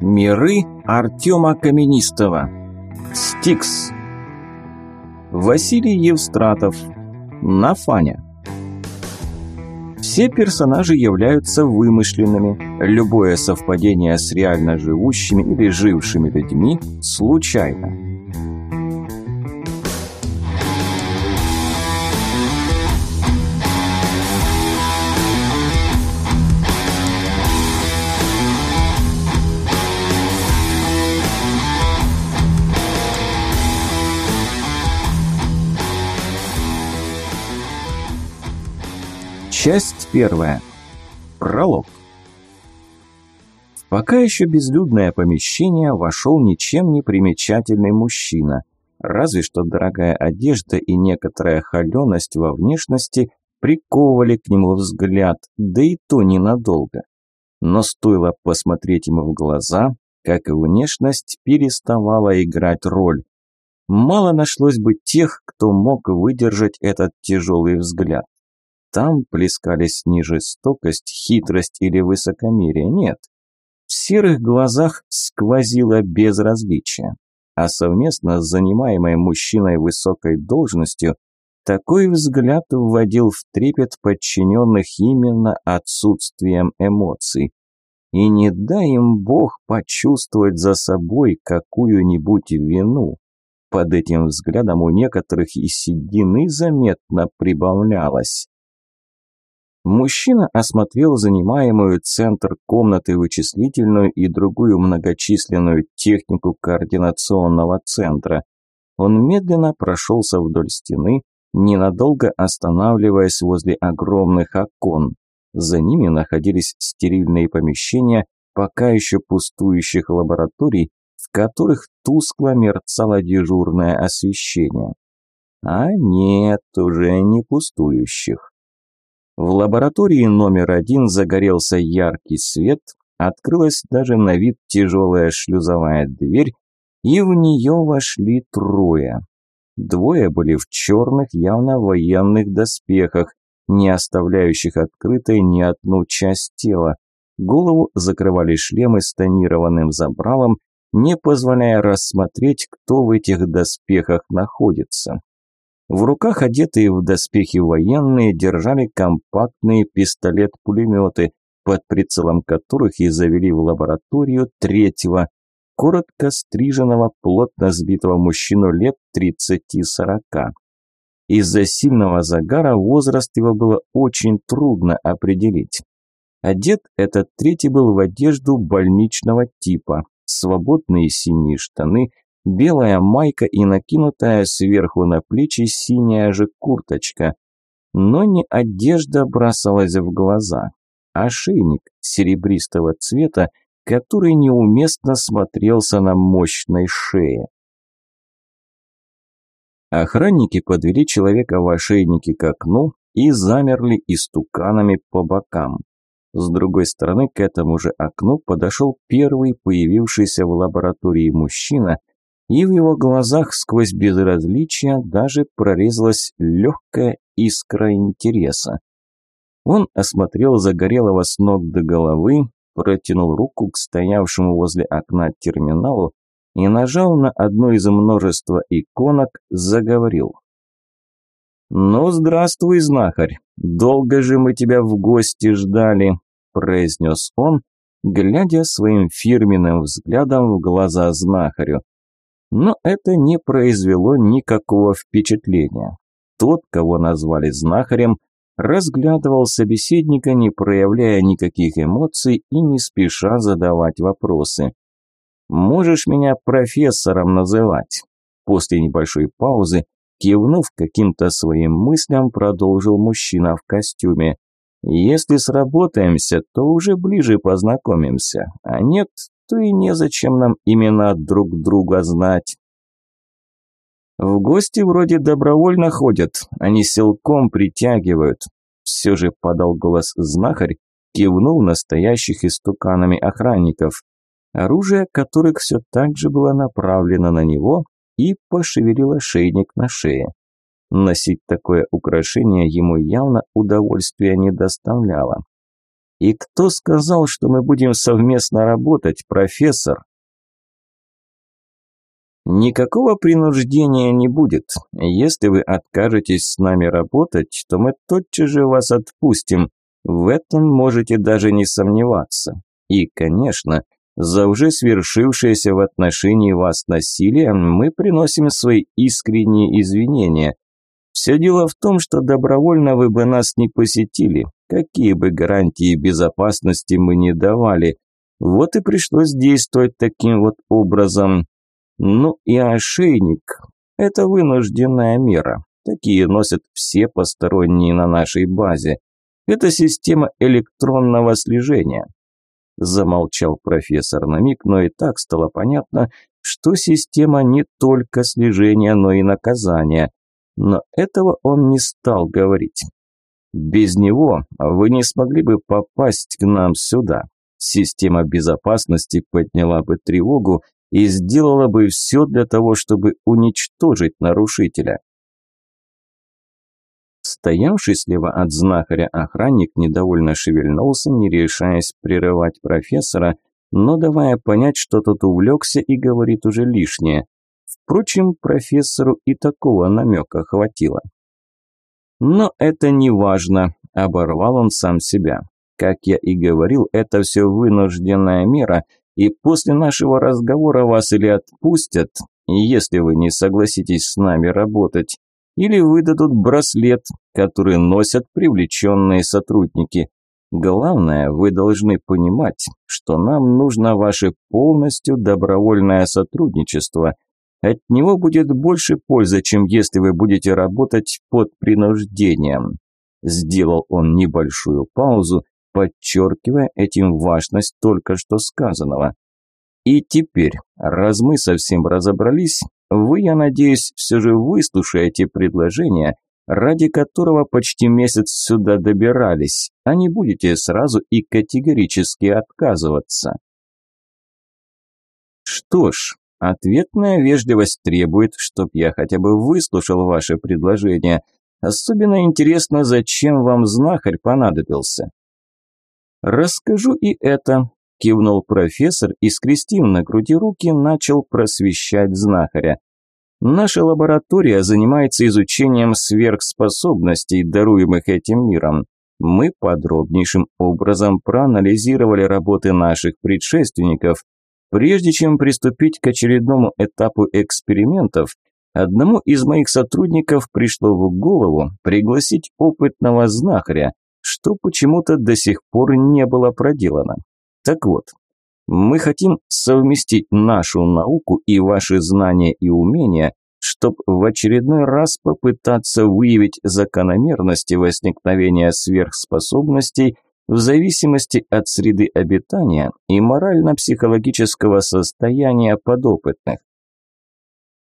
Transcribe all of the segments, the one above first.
Миры Артема Каменистого. Стикс. Василий Евстратов. Нафаня. Все персонажи являются вымышленными. Любое совпадение с реально живущими или жившими людьми случайно. Часть первая. Пролог. В пока еще безлюдное помещение вошел ничем не примечательный мужчина. Разве что дорогая одежда и некоторая холеность во внешности приковывали к нему взгляд, да и то ненадолго. Но стоило посмотреть ему в глаза, как и внешность переставала играть роль. Мало нашлось бы тех, кто мог выдержать этот тяжелый взгляд. Там плескались не жестокость, хитрость или высокомерие, нет. В серых глазах сквозило безразличие. А совместно с занимаемой мужчиной высокой должностью такой взгляд вводил в трепет подчиненных именно отсутствием эмоций. И не дай им Бог почувствовать за собой какую-нибудь вину. Под этим взглядом у некоторых и седины заметно прибавлялось. Мужчина осмотрел занимаемую центр комнаты вычислительную и другую многочисленную технику координационного центра. Он медленно прошелся вдоль стены, ненадолго останавливаясь возле огромных окон. За ними находились стерильные помещения, пока еще пустующих лабораторий, в которых тускло мерцало дежурное освещение. А нет, уже не пустующих. В лаборатории номер один загорелся яркий свет, открылась даже на вид тяжелая шлюзовая дверь, и в нее вошли трое. Двое были в черных, явно военных доспехах, не оставляющих открытой ни одну часть тела. Голову закрывали шлемы с тонированным забралом, не позволяя рассмотреть, кто в этих доспехах находится. В руках одетые в доспехи военные держали компактные пистолет-пулеметы, под прицелом которых и завели в лабораторию третьего, коротко стриженного, плотно сбитого мужчину лет 30-40. Из-за сильного загара возраст его было очень трудно определить. Одет этот третий был в одежду больничного типа, свободные синие штаны, белая майка и накинутая сверху на плечи синяя же курточка. Но не одежда бросалась в глаза, а шейник серебристого цвета, который неуместно смотрелся на мощной шее. Охранники подвели человека в ошейнике к окну и замерли истуканами по бокам. С другой стороны к этому же окну подошел первый появившийся в лаборатории мужчина и в его глазах сквозь безразличие даже прорезалась легкая искра интереса. Он осмотрел загорелого с ног до головы, протянул руку к стоявшему возле окна терминалу и нажал на одну из множества иконок, заговорил. «Ну, здравствуй, знахарь! Долго же мы тебя в гости ждали!» – произнес он, глядя своим фирменным взглядом в глаза знахарю. Но это не произвело никакого впечатления. Тот, кого назвали знахарем, разглядывал собеседника, не проявляя никаких эмоций и не спеша задавать вопросы. «Можешь меня профессором называть?» После небольшой паузы, кивнув каким-то своим мыслям, продолжил мужчина в костюме. «Если сработаемся, то уже ближе познакомимся, а нет, то и незачем нам имена друг друга знать. В гости вроде добровольно ходят, они силком притягивают. Все же подал голос знахарь, кивнул настоящих истуканами охранников, оружие которых все так же было направлено на него и пошевелило шейник на шее. Носить такое украшение ему явно удовольствия не доставляло. И кто сказал, что мы будем совместно работать, профессор? Никакого принуждения не будет. Если вы откажетесь с нами работать, то мы тотчас же вас отпустим. В этом можете даже не сомневаться. И, конечно, за уже свершившееся в отношении вас насилие мы приносим свои искренние извинения. Все дело в том, что добровольно вы бы нас не посетили, какие бы гарантии безопасности мы не давали. Вот и пришлось действовать таким вот образом. Ну и ошейник – это вынужденная мера. Такие носят все посторонние на нашей базе. Это система электронного слежения. Замолчал профессор на миг, но и так стало понятно, что система не только слежения, но и наказания. Но этого он не стал говорить. Без него вы не смогли бы попасть к нам сюда. Система безопасности подняла бы тревогу и сделала бы все для того, чтобы уничтожить нарушителя. Стоявший слева от знахаря охранник недовольно шевельнулся, не решаясь прерывать профессора, но давая понять, что тот увлекся и говорит уже лишнее. Впрочем, профессору и такого намека хватило. Но это не важно, оборвал он сам себя. Как я и говорил, это все вынужденная мера, и после нашего разговора вас или отпустят, если вы не согласитесь с нами работать, или выдадут браслет, который носят привлеченные сотрудники. Главное, вы должны понимать, что нам нужно ваше полностью добровольное сотрудничество – от него будет больше пользы, чем если вы будете работать под принуждением. Сделал он небольшую паузу, подчеркивая этим важность только что сказанного. И теперь, раз мы совсем разобрались, вы, я надеюсь, все же выслушаете предложение, ради которого почти месяц сюда добирались, а не будете сразу и категорически отказываться. Что ж, Ответная вежливость требует, чтоб я хотя бы выслушал ваше предложение. Особенно интересно, зачем вам знахарь понадобился. Расскажу и это, кивнул профессор и, скрестив на груди руки, начал просвещать знахаря. Наша лаборатория занимается изучением сверхспособностей, даруемых этим миром. Мы подробнейшим образом проанализировали работы наших предшественников – Прежде чем приступить к очередному этапу экспериментов, одному из моих сотрудников пришло в голову пригласить опытного знахаря, что почему-то до сих пор не было проделано. Так вот, мы хотим совместить нашу науку и ваши знания и умения, чтобы в очередной раз попытаться выявить закономерности возникновения сверхспособностей – в зависимости от среды обитания и морально-психологического состояния подопытных.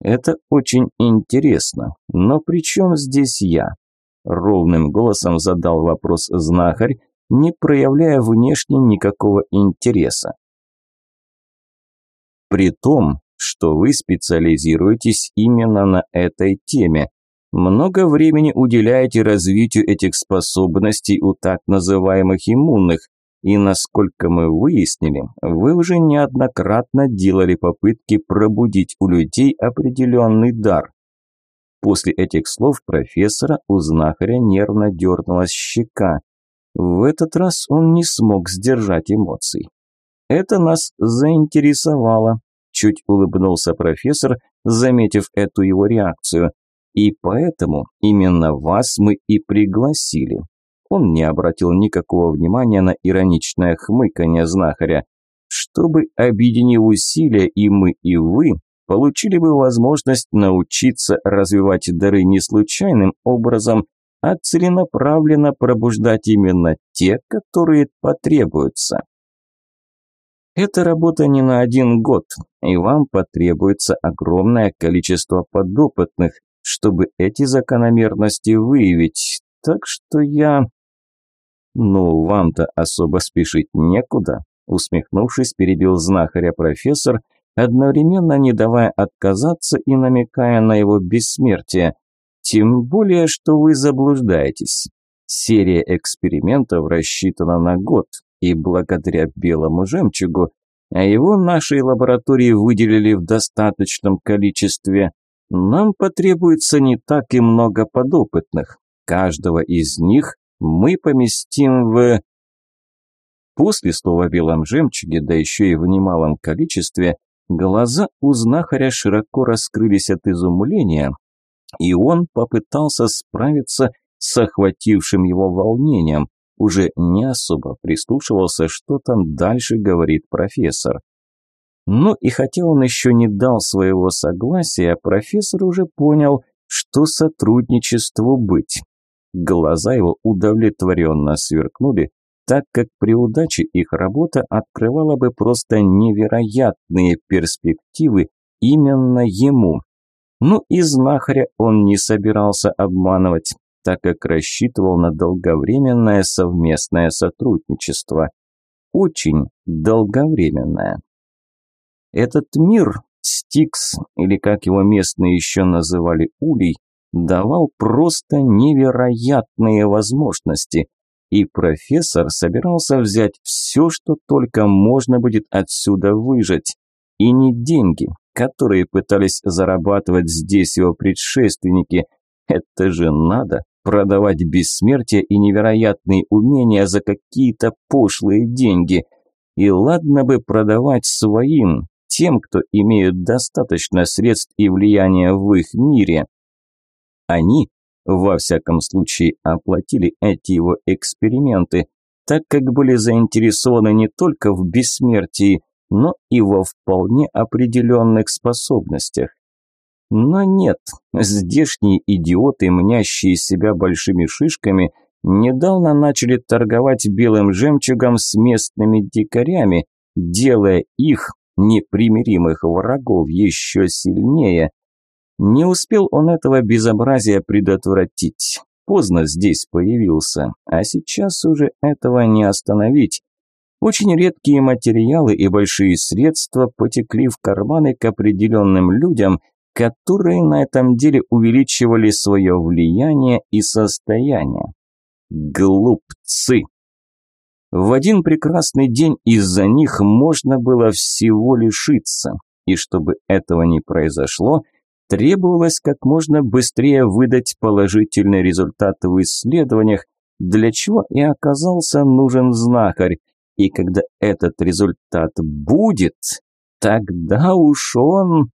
Это очень интересно, но при чем здесь я? Ровным голосом задал вопрос знахарь, не проявляя внешне никакого интереса. При том, что вы специализируетесь именно на этой теме, много времени уделяете развитию этих способностей у так называемых иммунных, и, насколько мы выяснили, вы уже неоднократно делали попытки пробудить у людей определенный дар. После этих слов профессора у знахаря нервно дернулась щека. В этот раз он не смог сдержать эмоций. Это нас заинтересовало, чуть улыбнулся профессор, заметив эту его реакцию. И поэтому именно вас мы и пригласили. Он не обратил никакого внимания на ироничное хмыканье знахаря. Чтобы, объединив усилия и мы, и вы, получили бы возможность научиться развивать дары не случайным образом, а целенаправленно пробуждать именно те, которые потребуются. Это работа не на один год, и вам потребуется огромное количество подопытных, чтобы эти закономерности выявить. Так что я... Ну, вам-то особо спешить некуда, усмехнувшись, перебил знахаря профессор, одновременно не давая отказаться и намекая на его бессмертие. Тем более, что вы заблуждаетесь. Серия экспериментов рассчитана на год, и благодаря белому жемчугу, а его нашей лаборатории выделили в достаточном количестве, нам потребуется не так и много подопытных. Каждого из них мы поместим в... После слова белом жемчуге, да еще и в немалом количестве, глаза у знахаря широко раскрылись от изумления, и он попытался справиться с охватившим его волнением, уже не особо прислушивался, что там дальше говорит профессор. Ну и хотя он еще не дал своего согласия, профессор уже понял, что сотрудничеству быть. Глаза его удовлетворенно сверкнули, так как при удаче их работа открывала бы просто невероятные перспективы именно ему. Ну и знахаря он не собирался обманывать, так как рассчитывал на долговременное совместное сотрудничество. Очень долговременное. Этот мир, Стикс, или как его местные еще называли Улей, давал просто невероятные возможности, и профессор собирался взять все, что только можно будет отсюда выжать. И не деньги, которые пытались зарабатывать здесь его предшественники. Это же надо продавать бессмертие и невероятные умения за какие-то пошлые деньги. И ладно бы продавать своим, тем, кто имеют достаточно средств и влияния в их мире. Они, во всяком случае, оплатили эти его эксперименты, так как были заинтересованы не только в бессмертии, но и во вполне определенных способностях. Но нет, здешние идиоты, мнящие себя большими шишками, недавно начали торговать белым жемчугом с местными дикарями, делая их, непримиримых врагов, еще сильнее. Не успел он этого безобразия предотвратить. Поздно здесь появился, а сейчас уже этого не остановить. Очень редкие материалы и большие средства потекли в карманы к определенным людям, которые на этом деле увеличивали свое влияние и состояние. Глупцы! В один прекрасный день из-за них можно было всего лишиться, и чтобы этого не произошло – Требовалось как можно быстрее выдать положительный результат в исследованиях, для чего и оказался нужен знахарь. И когда этот результат будет, тогда уж он...